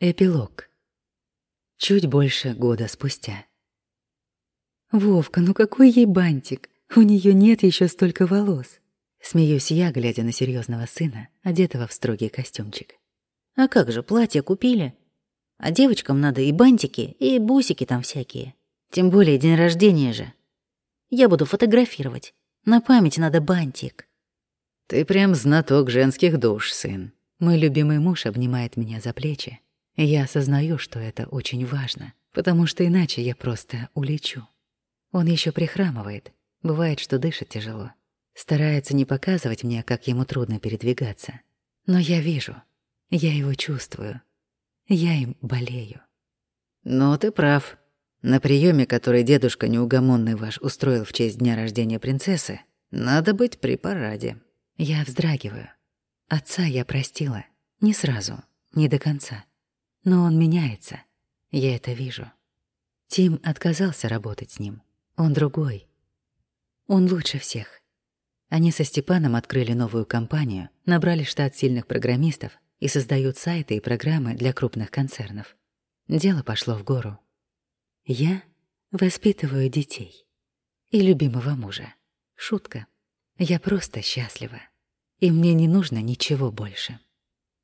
Эпилог. Чуть больше года спустя. «Вовка, ну какой ей бантик? У нее нет еще столько волос!» Смеюсь я, глядя на серьезного сына, одетого в строгий костюмчик. «А как же, платье купили? А девочкам надо и бантики, и бусики там всякие. Тем более день рождения же. Я буду фотографировать. На память надо бантик». «Ты прям знаток женских душ, сын». Мой любимый муж обнимает меня за плечи, я осознаю, что это очень важно, потому что иначе я просто улечу. Он еще прихрамывает, бывает, что дышит тяжело. Старается не показывать мне, как ему трудно передвигаться. Но я вижу, я его чувствую, я им болею. Но ты прав. На приеме, который дедушка неугомонный ваш устроил в честь дня рождения принцессы, надо быть при параде. Я вздрагиваю. Отца я простила. Не сразу, не до конца. Но он меняется. Я это вижу. Тим отказался работать с ним. Он другой. Он лучше всех. Они со Степаном открыли новую компанию, набрали штат сильных программистов и создают сайты и программы для крупных концернов. Дело пошло в гору. Я воспитываю детей и любимого мужа. Шутка. Я просто счастлива. И мне не нужно ничего больше.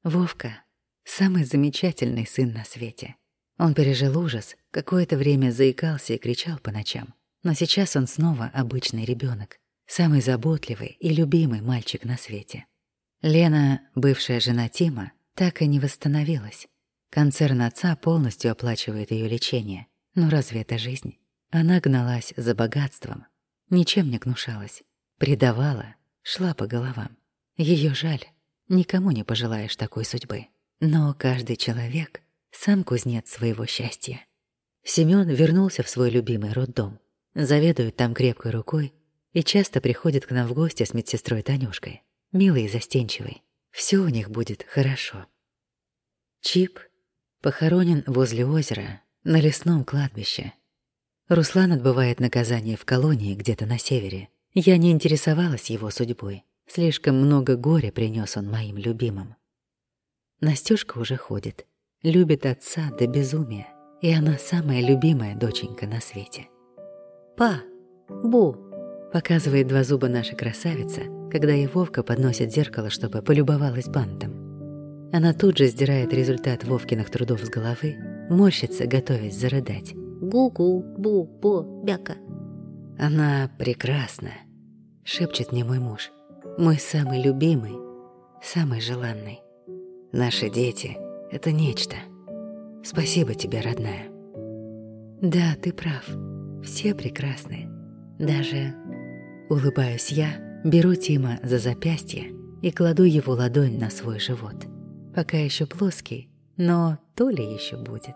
Вовка Самый замечательный сын на свете. Он пережил ужас, какое-то время заикался и кричал по ночам. Но сейчас он снова обычный ребенок, самый заботливый и любимый мальчик на свете. Лена, бывшая жена Тима, так и не восстановилась. Концерн отца полностью оплачивает ее лечение. Но разве это жизнь? Она гналась за богатством, ничем не гнушалась, предавала, шла по головам. Ее жаль, никому не пожелаешь такой судьбы. Но каждый человек сам кузнец своего счастья. Семён вернулся в свой любимый роддом, заведует там крепкой рукой и часто приходит к нам в гости с медсестрой Танюшкой, милый и застенчивый. Все у них будет хорошо. Чип похоронен возле озера на лесном кладбище. Руслан отбывает наказание в колонии где-то на севере. Я не интересовалась его судьбой. Слишком много горя принес он моим любимым. Настюшка уже ходит, любит отца до безумия, и она самая любимая доченька на свете. «Па! Бу!» — показывает два зуба наша красавица, когда ей Вовка подносит зеркало, чтобы полюбовалась бантом. Она тут же сдирает результат Вовкиных трудов с головы, морщится, готовясь зарыдать. «Гу-гу, бу, бо, бяка!» «Она прекрасна!» — шепчет мне мой муж. «Мой самый любимый, самый желанный». Наши дети — это нечто. Спасибо тебе, родная. Да, ты прав. Все прекрасны. Даже... Улыбаюсь я, беру Тима за запястье и кладу его ладонь на свой живот. Пока еще плоский, но то ли еще будет.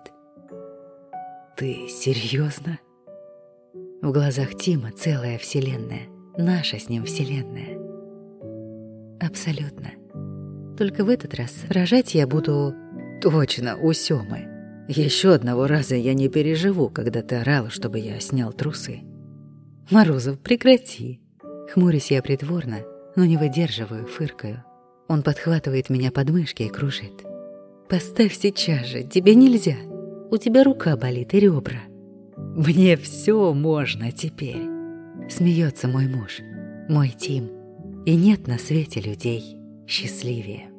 Ты серьезно? В глазах Тима целая вселенная, наша с ним вселенная. Абсолютно. Только в этот раз рожать я буду точно у Сёмы. Еще одного раза я не переживу, когда ты орала, чтобы я снял трусы. Морозов, прекрати. Хмурюсь я притворно, но не выдерживаю, фыркаю. Он подхватывает меня под мышки и кружит. «Поставь сейчас же, тебе нельзя. У тебя рука болит и ребра». «Мне все можно теперь», — смеется мой муж, мой Тим. И нет на свете людей, счастливее.